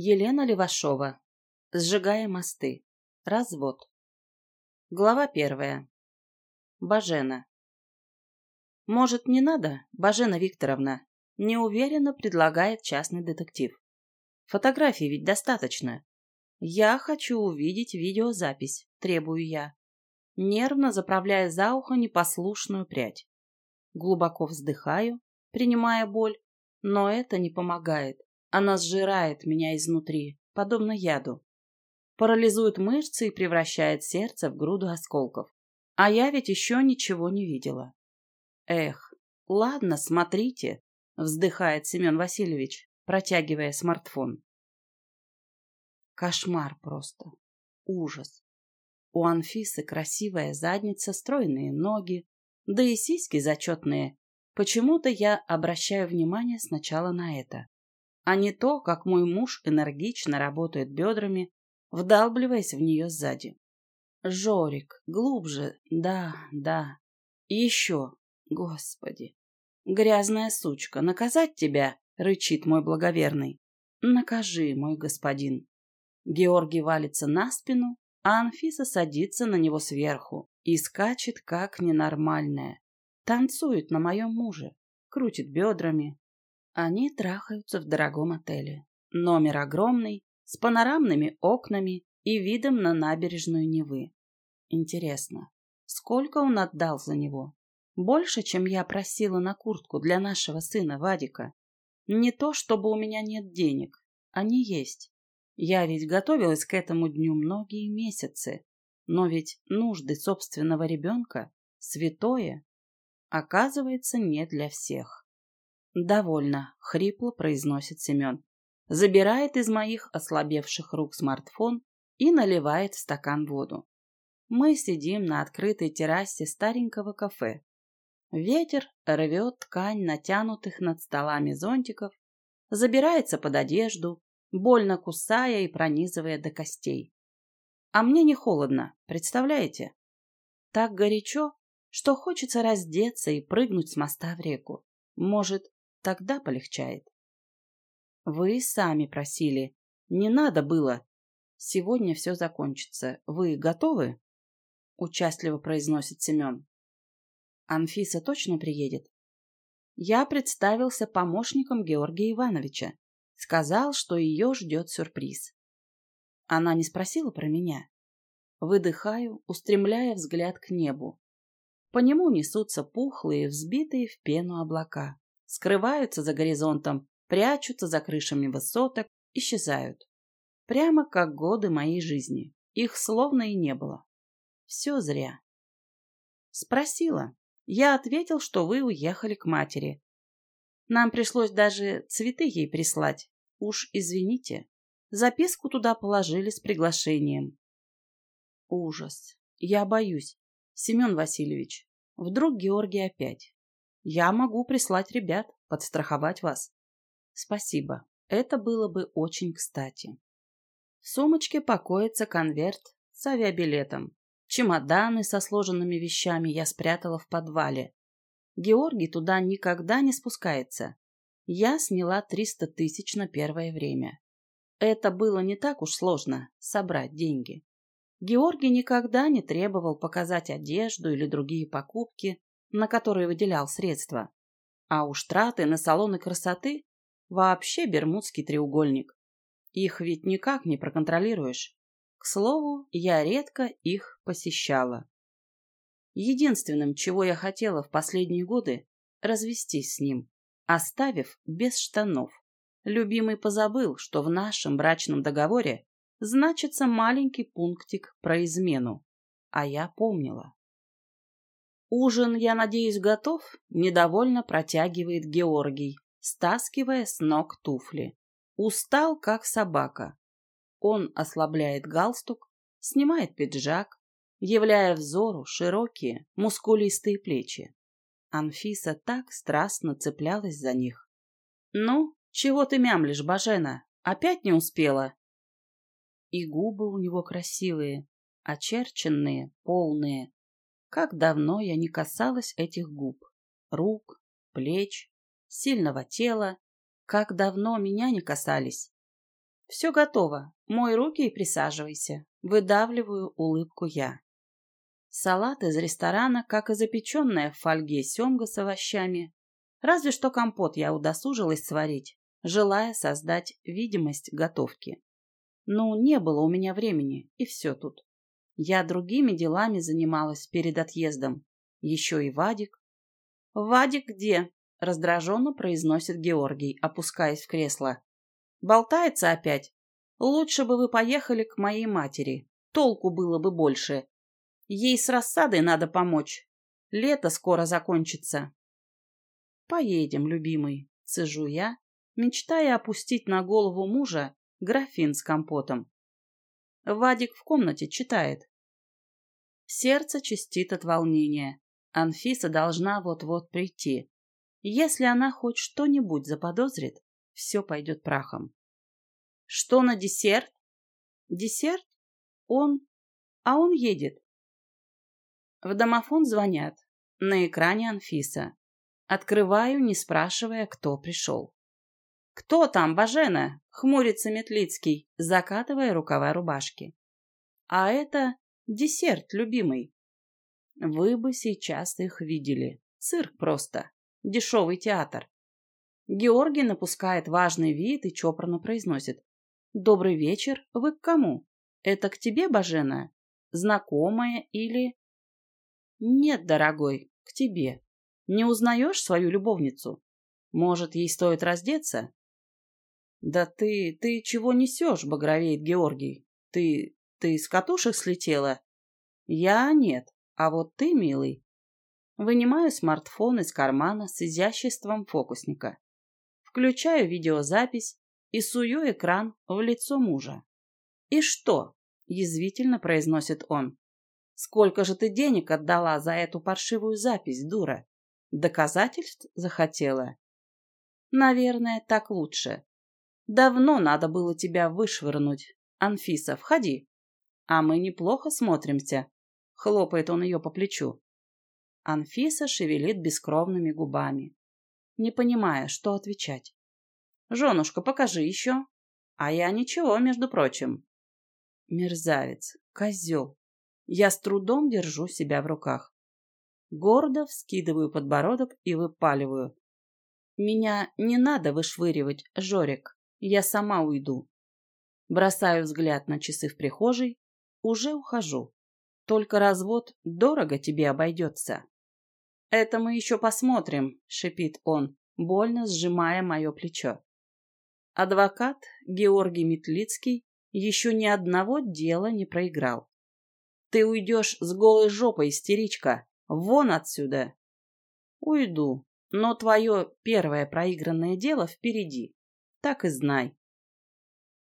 Елена Левашова. Сжигая мосты. Развод. Глава первая. Бажена. Может, не надо, Бажена Викторовна? Неуверенно предлагает частный детектив. Фотографий ведь достаточно. Я хочу увидеть видеозапись, требую я. Нервно заправляя за ухо непослушную прядь. Глубоко вздыхаю, принимая боль, но это не помогает. Она сжирает меня изнутри, подобно яду. Парализует мышцы и превращает сердце в груду осколков. А я ведь еще ничего не видела. Эх, ладно, смотрите, вздыхает Семен Васильевич, протягивая смартфон. Кошмар просто. Ужас. У Анфисы красивая задница, стройные ноги, да и сиськи зачетные. Почему-то я обращаю внимание сначала на это а не то, как мой муж энергично работает бедрами, вдалбливаясь в нее сзади. Жорик, глубже, да, да. Еще, господи. Грязная сучка, наказать тебя, рычит мой благоверный. Накажи, мой господин. Георгий валится на спину, а Анфиса садится на него сверху и скачет, как ненормальная. Танцует на моем муже, крутит бедрами, они трахаются в дорогом отеле. Номер огромный, с панорамными окнами и видом на набережную Невы. Интересно, сколько он отдал за него? Больше, чем я просила на куртку для нашего сына Вадика. Не то, чтобы у меня нет денег. Они есть. Я ведь готовилась к этому дню многие месяцы. Но ведь нужды собственного ребенка – святое, оказывается, не для всех. «Довольно», — хрипло произносит Семен. Забирает из моих ослабевших рук смартфон и наливает в стакан воду. Мы сидим на открытой террасе старенького кафе. Ветер рвет ткань натянутых над столами зонтиков, забирается под одежду, больно кусая и пронизывая до костей. А мне не холодно, представляете? Так горячо, что хочется раздеться и прыгнуть с моста в реку. Может, Тогда полегчает. Вы сами просили. Не надо было. Сегодня все закончится. Вы готовы? Участливо произносит Семен. Анфиса точно приедет? Я представился помощником Георгия Ивановича. Сказал, что ее ждет сюрприз. Она не спросила про меня. Выдыхаю, устремляя взгляд к небу. По нему несутся пухлые, взбитые в пену облака скрываются за горизонтом, прячутся за крышами высоток, исчезают. Прямо как годы моей жизни. Их словно и не было. Все зря. Спросила. Я ответил, что вы уехали к матери. Нам пришлось даже цветы ей прислать. Уж извините. Записку туда положили с приглашением. Ужас. Я боюсь. Семен Васильевич. Вдруг Георгий опять. Я могу прислать ребят, подстраховать вас. Спасибо. Это было бы очень кстати. В сумочке покоится конверт с авиабилетом. Чемоданы со сложенными вещами я спрятала в подвале. Георгий туда никогда не спускается. Я сняла 300 тысяч на первое время. Это было не так уж сложно – собрать деньги. Георгий никогда не требовал показать одежду или другие покупки, на которые выделял средства. А уж траты на салоны красоты – вообще бермудский треугольник. Их ведь никак не проконтролируешь. К слову, я редко их посещала. Единственным, чего я хотела в последние годы – развестись с ним, оставив без штанов. Любимый позабыл, что в нашем брачном договоре значится маленький пунктик про измену. А я помнила. «Ужин, я надеюсь, готов?» – недовольно протягивает Георгий, стаскивая с ног туфли. Устал, как собака. Он ослабляет галстук, снимает пиджак, являя взору широкие, мускулистые плечи. Анфиса так страстно цеплялась за них. «Ну, чего ты мямлишь, Бажена? Опять не успела?» И губы у него красивые, очерченные, полные, как давно я не касалась этих губ, рук, плеч, сильного тела, как давно меня не касались. Все готово. Мой руки и присаживайся. Выдавливаю улыбку я. Салат из ресторана, как и запеченная в фольге семга с овощами. Разве что компот я удосужилась сварить, желая создать видимость готовки. Ну, не было у меня времени, и все тут. Я другими делами занималась перед отъездом. Еще и Вадик. «Вадик где?» — раздраженно произносит Георгий, опускаясь в кресло. «Болтается опять? Лучше бы вы поехали к моей матери. Толку было бы больше. Ей с рассадой надо помочь. Лето скоро закончится». «Поедем, любимый», — цежу я, мечтая опустить на голову мужа графин с компотом. Вадик в комнате читает. Сердце чистит от волнения. Анфиса должна вот-вот прийти. Если она хоть что-нибудь заподозрит, все пойдет прахом. Что на десерт? Десерт? Он... А он едет. В домофон звонят. На экране Анфиса. Открываю, не спрашивая, кто пришел. «Кто там, Бажена?» — хмурится Метлицкий, закатывая рукава рубашки. «А это десерт, любимый. Вы бы сейчас их видели. Цирк просто. Дешевый театр». Георгий напускает важный вид и чопорно произносит. «Добрый вечер. Вы к кому? Это к тебе, Бажена? Знакомая или...» «Нет, дорогой, к тебе. Не узнаешь свою любовницу? Может, ей стоит раздеться?» «Да ты... ты чего несешь?» — багровеет Георгий. «Ты... ты с катушек слетела?» «Я нет. А вот ты, милый...» Вынимаю смартфон из кармана с изяществом фокусника. Включаю видеозапись и сую экран в лицо мужа. «И что?» — язвительно произносит он. «Сколько же ты денег отдала за эту паршивую запись, дура? Доказательств захотела?» «Наверное, так лучше. Давно надо было тебя вышвырнуть. Анфиса, входи. А мы неплохо смотримся. Хлопает он ее по плечу. Анфиса шевелит бескровными губами, не понимая, что отвечать. «Женушка, покажи еще». «А я ничего, между прочим». Мерзавец, козел. Я с трудом держу себя в руках. Гордо вскидываю подбородок и выпаливаю. Меня не надо вышвыривать, Жорик. Я сама уйду. Бросаю взгляд на часы в прихожей. Уже ухожу. Только развод дорого тебе обойдется. Это мы еще посмотрим, шипит он, больно сжимая мое плечо. Адвокат Георгий Метлицкий еще ни одного дела не проиграл. Ты уйдешь с голой жопой, истеричка. Вон отсюда. Уйду, но твое первое проигранное дело впереди так и знай.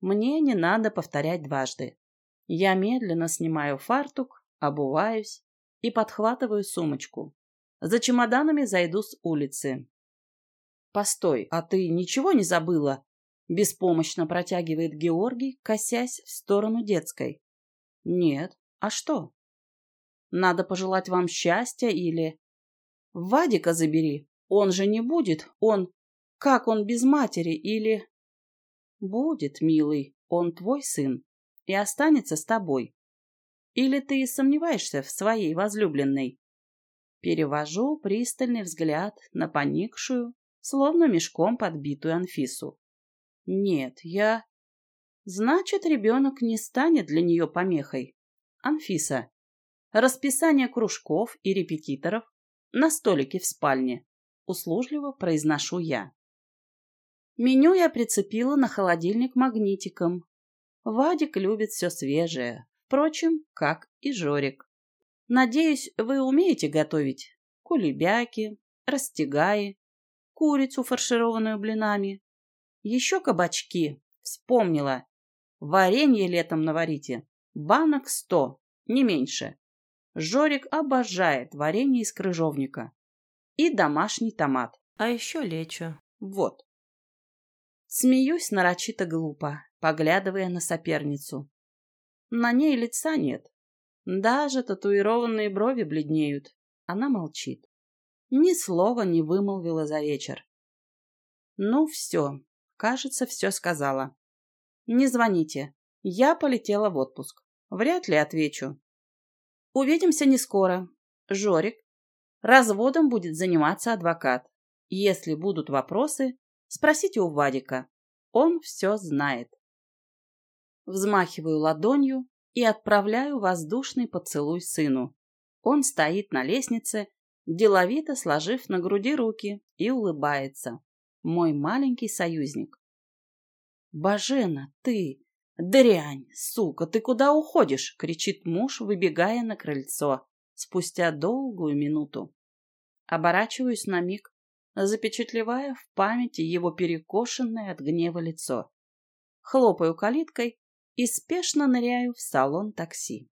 Мне не надо повторять дважды. Я медленно снимаю фартук, обуваюсь и подхватываю сумочку. За чемоданами зайду с улицы. «Постой, а ты ничего не забыла?» Беспомощно протягивает Георгий, косясь в сторону детской. «Нет. А что?» «Надо пожелать вам счастья или...» «Вадика забери. Он же не будет. Он... Как он без матери или... Будет, милый, он твой сын и останется с тобой. Или ты сомневаешься в своей возлюбленной? Перевожу пристальный взгляд на поникшую, словно мешком подбитую Анфису. Нет, я... Значит, ребенок не станет для нее помехой. Анфиса. Расписание кружков и репетиторов на столике в спальне. Услужливо произношу я. Меню я прицепила на холодильник магнитиком. Вадик любит все свежее, впрочем, как и Жорик. Надеюсь, вы умеете готовить кулебяки, растягаи, курицу, фаршированную блинами. Еще кабачки. Вспомнила. Варенье летом наварите. Банок сто, не меньше. Жорик обожает варенье из крыжовника. И домашний томат. А еще лечо. Вот. Смеюсь нарочито глупо, поглядывая на соперницу. На ней лица нет. Даже татуированные брови бледнеют. Она молчит. Ни слова не вымолвила за вечер. Ну, все. Кажется, все сказала. Не звоните. Я полетела в отпуск. Вряд ли отвечу. Увидимся не скоро. Жорик. Разводом будет заниматься адвокат. Если будут вопросы, спросите у Вадика. Он все знает. Взмахиваю ладонью и отправляю воздушный поцелуй сыну. Он стоит на лестнице, деловито сложив на груди руки и улыбается. Мой маленький союзник. «Бажена, ты! Дрянь! Сука, ты куда уходишь?» — кричит муж, выбегая на крыльцо спустя долгую минуту. Оборачиваюсь на миг, запечатлевая в памяти его перекошенное от гнева лицо. Хлопаю калиткой и спешно ныряю в салон такси.